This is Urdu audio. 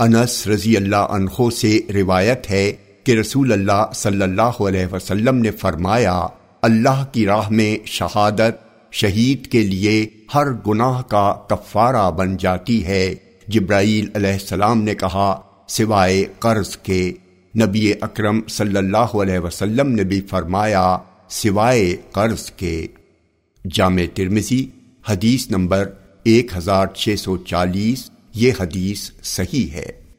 انس رضی اللہ عنہ سے روایت ہے کہ رسول اللہ صلی اللہ علیہ وسلم نے فرمایا، اللہ کی راہ میں شہادت شہید کے لیے ہر گناہ کا کفارہ بن جاتی ہے۔ جبرائیل علیہ السلام نے کہا، سوائے قرض کے۔ نبی اکرم صلی اللہ علیہ وسلم نے بھی فرمایا، سوائے قرض کے۔ جامع ترمزی حدیث نمبر ایک ہزار چھ سو چالیس۔ یہ حدیث صحیح ہے۔